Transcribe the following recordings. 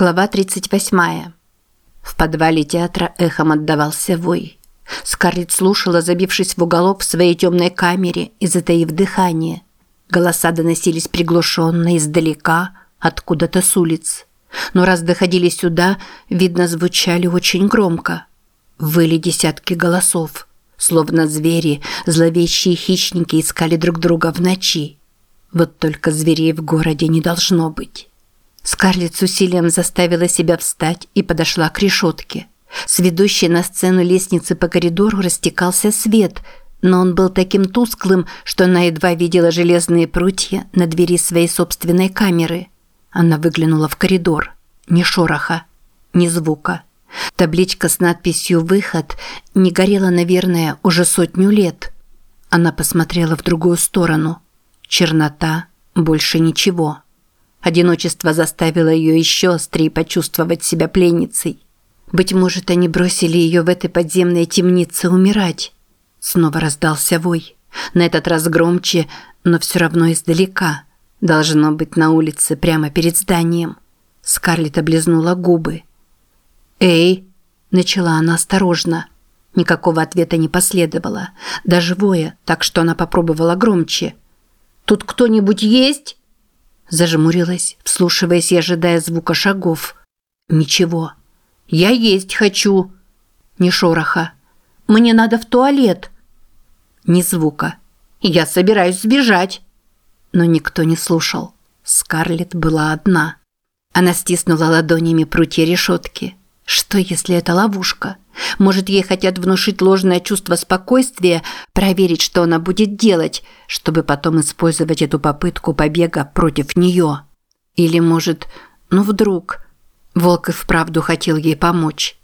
Глава 38. В подвале театра эхом отдавался вой. Скарлетт слушала, забившись в уголок в своей темной камере и затаив дыхание. Голоса доносились приглушенно издалека, откуда-то с улиц. Но раз доходили сюда, видно, звучали очень громко. Выли десятки голосов. Словно звери, зловещие хищники искали друг друга в ночи. Вот только зверей в городе не должно быть. Скарлетт с усилием заставила себя встать и подошла к решетке. С ведущей на сцену лестницы по коридору растекался свет, но он был таким тусклым, что она едва видела железные прутья на двери своей собственной камеры. Она выглянула в коридор. Ни шороха, ни звука. Табличка с надписью «Выход» не горела, наверное, уже сотню лет. Она посмотрела в другую сторону. Чернота, больше ничего. Одиночество заставило ее еще острее почувствовать себя пленницей. Быть может, они бросили ее в этой подземной темнице умирать. Снова раздался вой. На этот раз громче, но все равно издалека. Должно быть на улице прямо перед зданием. Скарлетт облизнула губы. «Эй!» – начала она осторожно. Никакого ответа не последовало. Даже воя, так что она попробовала громче. «Тут кто-нибудь есть?» Зажмурилась, вслушиваясь и ожидая звука шагов. Ничего. «Я есть хочу!» Ни шороха. «Мне надо в туалет!» Ни звука. «Я собираюсь сбежать!» Но никто не слушал. Скарлетт была одна. Она стиснула ладонями прутья решетки. Что, если это ловушка? Может, ей хотят внушить ложное чувство спокойствия, проверить, что она будет делать, чтобы потом использовать эту попытку побега против нее? Или, может, ну вдруг... Волк и вправду хотел ей помочь.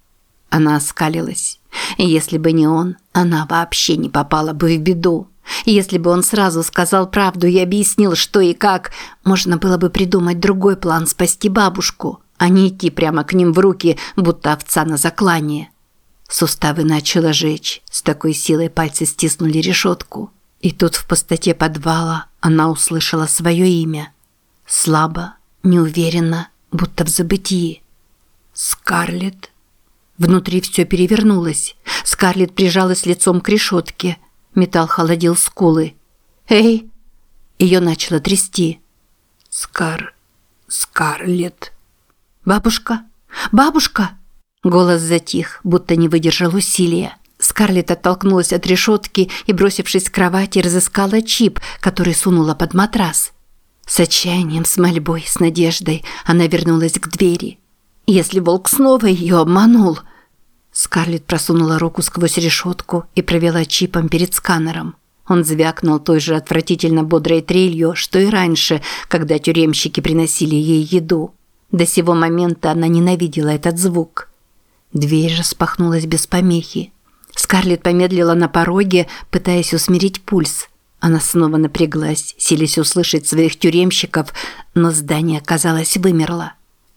Она оскалилась. Если бы не он, она вообще не попала бы в беду. Если бы он сразу сказал правду и объяснил, что и как, можно было бы придумать другой план спасти бабушку, а не идти прямо к ним в руки, будто овца на заклание. Суставы начало жечь, с такой силой пальцы стиснули решетку. И тут в пустоте подвала она услышала свое имя. Слабо, неуверенно, будто в забытии. «Скарлетт?» Внутри все перевернулось. Скарлетт прижалась лицом к решетке. Металл холодил скулы. «Эй!» Ее начало трясти. «Скар... Скарлетт...» «Бабушка! Бабушка!» Голос затих, будто не выдержал усилия. Скарлетт оттолкнулась от решетки и, бросившись к кровати, разыскала чип, который сунула под матрас. С отчаянием, с мольбой, с надеждой она вернулась к двери. Если волк снова ее обманул... Скарлетт просунула руку сквозь решетку и провела чипом перед сканером. Он звякнул той же отвратительно бодрой трелью, что и раньше, когда тюремщики приносили ей еду. До сего момента она ненавидела этот звук. Дверь распахнулась без помехи. Скарлетт помедлила на пороге, пытаясь усмирить пульс. Она снова напряглась, силясь услышать своих тюремщиков, но здание, казалось, вымерло.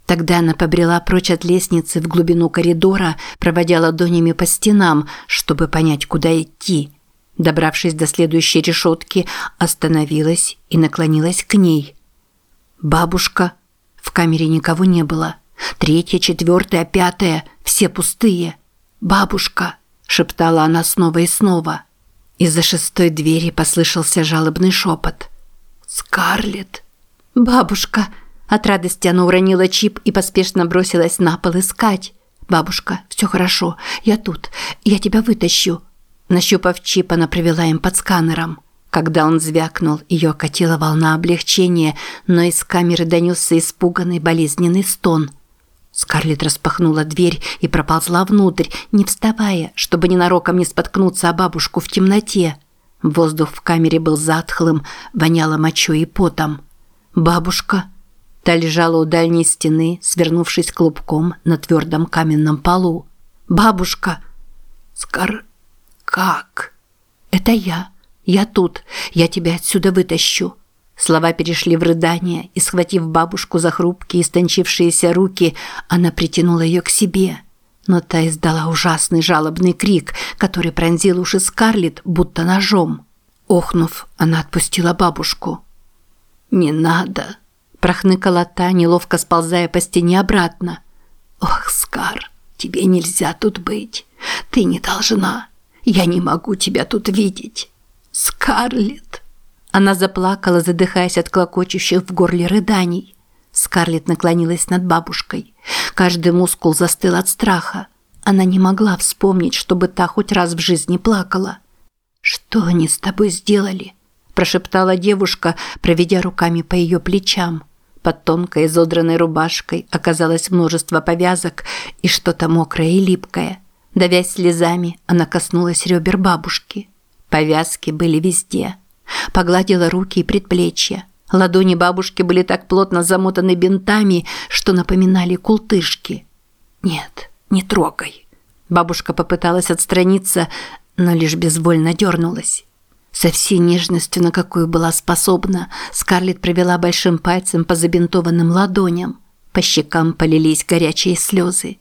Тогда она побрела прочь от лестницы в глубину коридора, проводя ладонями по стенам, чтобы понять, куда идти. Добравшись до следующей решетки, остановилась и наклонилась к ней. «Бабушка!» В камере никого не было. Третья, четвертая, пятая – все пустые. «Бабушка!» – шептала она снова и снова. Из-за шестой двери послышался жалобный шепот. «Скарлетт!» «Бабушка!» От радости она уронила чип и поспешно бросилась на пол искать. «Бабушка, все хорошо. Я тут. Я тебя вытащу». Нащупав чип, она провела им под сканером. Когда он звякнул, ее окатила волна облегчения, но из камеры донесся испуганный болезненный стон. Скарлетт распахнула дверь и проползла внутрь, не вставая, чтобы ненароком не споткнуться о бабушку в темноте. Воздух в камере был затхлым, воняло мочой и потом. «Бабушка?» Та лежала у дальней стены, свернувшись клубком на твердом каменном полу. «Бабушка!» «Скар... как?» «Это я. Я тут. Я тебя отсюда вытащу». Слова перешли в рыдание, и, схватив бабушку за хрупкие, истончившиеся руки, она притянула ее к себе. Но та издала ужасный жалобный крик, который пронзил уши Скарлетт, будто ножом. Охнув, она отпустила бабушку. «Не надо», – Прохныкала та, неловко сползая по стене обратно. «Ох, Скар, тебе нельзя тут быть. Ты не должна. Я не могу тебя тут видеть. Скарлетт!» Она заплакала, задыхаясь от клокочущих в горле рыданий. Скарлетт наклонилась над бабушкой. Каждый мускул застыл от страха. Она не могла вспомнить, чтобы та хоть раз в жизни плакала. «Что они с тобой сделали?» – прошептала девушка, проведя руками по ее плечам. Под тонкой изодранной рубашкой оказалось множество повязок и что-то мокрое и липкое. Давясь слезами, она коснулась ребер бабушки. Повязки были везде. Погладила руки и предплечья. Ладони бабушки были так плотно замотаны бинтами, что напоминали култышки. «Нет, не трогай». Бабушка попыталась отстраниться, но лишь безвольно дернулась. Со всей нежностью, на какую была способна, Скарлетт провела большим пальцем по забинтованным ладоням. По щекам полились горячие слезы.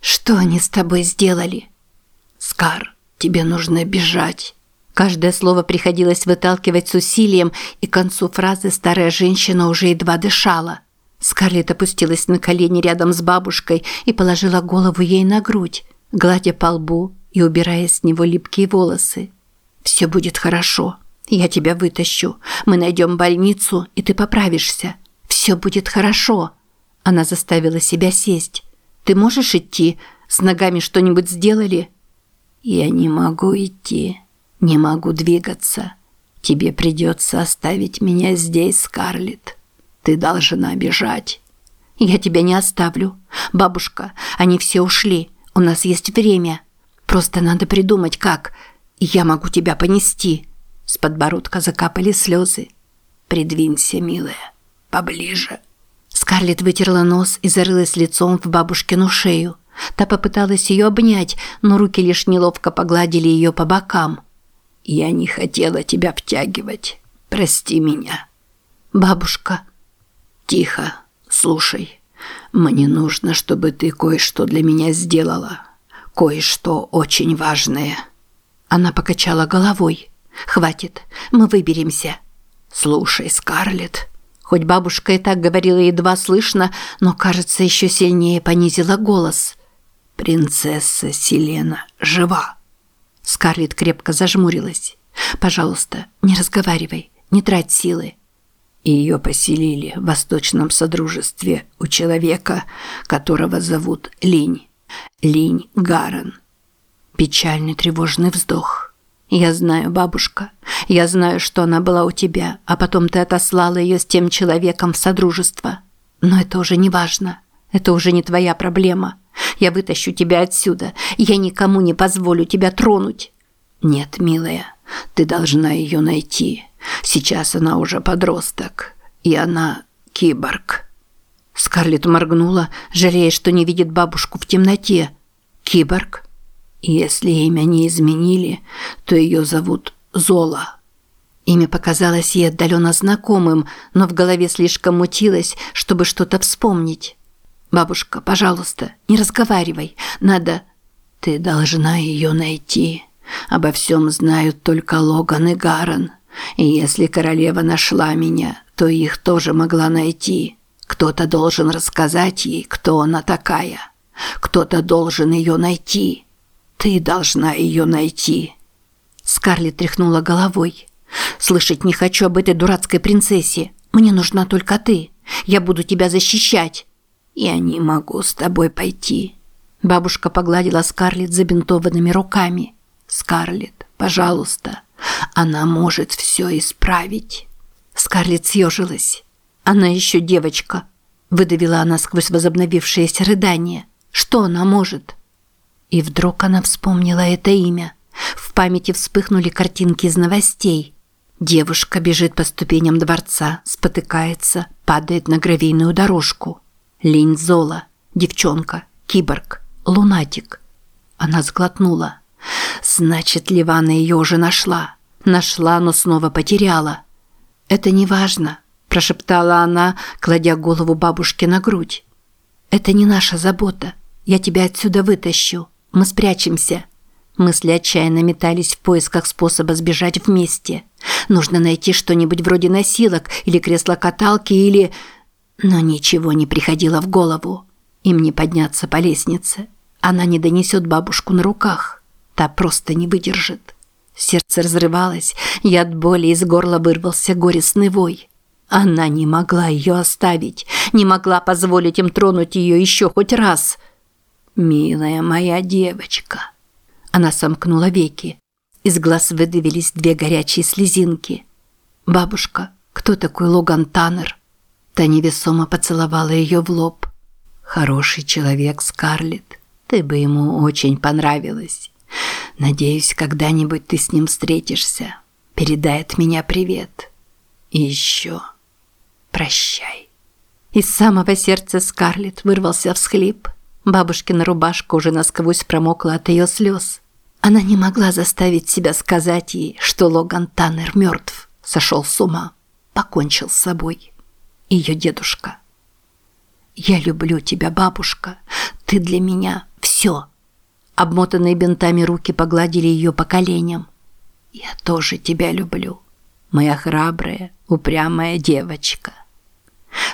«Что они с тобой сделали?» «Скар, тебе нужно бежать». Каждое слово приходилось выталкивать с усилием, и к концу фразы старая женщина уже едва дышала. Скарлетт опустилась на колени рядом с бабушкой и положила голову ей на грудь, гладя по лбу и убирая с него липкие волосы. «Все будет хорошо. Я тебя вытащу. Мы найдем больницу, и ты поправишься. Все будет хорошо». Она заставила себя сесть. «Ты можешь идти? С ногами что-нибудь сделали?» «Я не могу идти. Не могу двигаться. Тебе придется оставить меня здесь, Скарлетт. Ты должна бежать». «Я тебя не оставлю. Бабушка, они все ушли. У нас есть время». Просто надо придумать, как. Я могу тебя понести». С подбородка закапали слезы. «Придвинься, милая, поближе». Скарлетт вытерла нос и зарылась лицом в бабушкину шею. Та попыталась ее обнять, но руки лишь неловко погладили ее по бокам. «Я не хотела тебя втягивать. Прости меня». «Бабушка». «Тихо, слушай. Мне нужно, чтобы ты кое-что для меня сделала кое-что очень важное». Она покачала головой. «Хватит, мы выберемся». «Слушай, Скарлетт». Хоть бабушка и так говорила едва слышно, но, кажется, еще сильнее понизила голос. «Принцесса Селена жива». Скарлетт крепко зажмурилась. «Пожалуйста, не разговаривай, не трать силы». Ее поселили в Восточном Содружестве у человека, которого зовут Линь. Линь Гарен. Печальный тревожный вздох. Я знаю, бабушка. Я знаю, что она была у тебя, а потом ты отослала ее с тем человеком в содружество. Но это уже не важно. Это уже не твоя проблема. Я вытащу тебя отсюда. Я никому не позволю тебя тронуть. Нет, милая, ты должна ее найти. Сейчас она уже подросток, и она киборг. Скарлетт моргнула, жалея, что не видит бабушку в темноте. Киборг? Если имя не изменили, то ее зовут Зола. Имя показалось ей отдаленно знакомым, но в голове слишком мутилось, чтобы что-то вспомнить. «Бабушка, пожалуйста, не разговаривай. Надо...» «Ты должна ее найти. Обо всем знают только Логан и Гарен. И если королева нашла меня, то их тоже могла найти. Кто-то должен рассказать ей, кто она такая. Кто-то должен ее найти. Ты должна ее найти. Скарлетт тряхнула головой. Слышать не хочу об этой дурацкой принцессе. Мне нужна только ты. Я буду тебя защищать. Я не могу с тобой пойти. Бабушка погладила Скарлетт забинтованными руками. Скарлетт, пожалуйста. Она может все исправить. Скарлетт съежилась. Она еще девочка, выдавила она сквозь возобновившееся рыдание. Что она может? И вдруг она вспомнила это имя. В памяти вспыхнули картинки из новостей. Девушка бежит по ступеням дворца, спотыкается, падает на гравийную дорожку. Линь Зола, девчонка, киборг, лунатик. Она сглотнула. Значит, Ливана ее уже нашла. Нашла, но снова потеряла. Это не важно прошептала она, кладя голову бабушке на грудь. Это не наша забота. Я тебя отсюда вытащу. Мы спрячемся. Мысли отчаянно метались в поисках способа сбежать вместе. Нужно найти что-нибудь вроде носилок или кресла-каталки или Но ничего не приходило в голову. Им не подняться по лестнице. Она не донесет бабушку на руках. Та просто не выдержит. Сердце разрывалось, и от боли из горла вырвался горестный вой. Она не могла ее оставить, не могла позволить им тронуть ее еще хоть раз. «Милая моя девочка!» Она сомкнула веки. Из глаз выдавились две горячие слезинки. «Бабушка, кто такой Логан Таннер?» Та невесомо поцеловала ее в лоб. «Хороший человек, Скарлетт. Ты бы ему очень понравилась. Надеюсь, когда-нибудь ты с ним встретишься. Передай от меня привет. И еще прощай». Из самого сердца Скарлетт вырвался всхлип. Бабушкина рубашка уже насквозь промокла от ее слез. Она не могла заставить себя сказать ей, что Логан Таннер мертв, сошел с ума, покончил с собой. Ее дедушка. «Я люблю тебя, бабушка. Ты для меня все». Обмотанные бинтами руки погладили ее по коленям. «Я тоже тебя люблю, моя храбрая, упрямая девочка».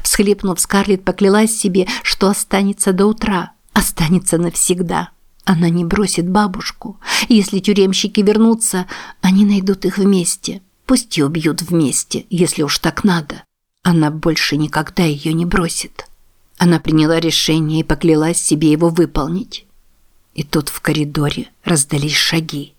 Всхлипнув, Скарлетт поклялась себе, что останется до утра, останется навсегда. Она не бросит бабушку. Если тюремщики вернутся, они найдут их вместе. Пусть и убьют вместе, если уж так надо. Она больше никогда ее не бросит. Она приняла решение и поклялась себе его выполнить. И тут в коридоре раздались шаги.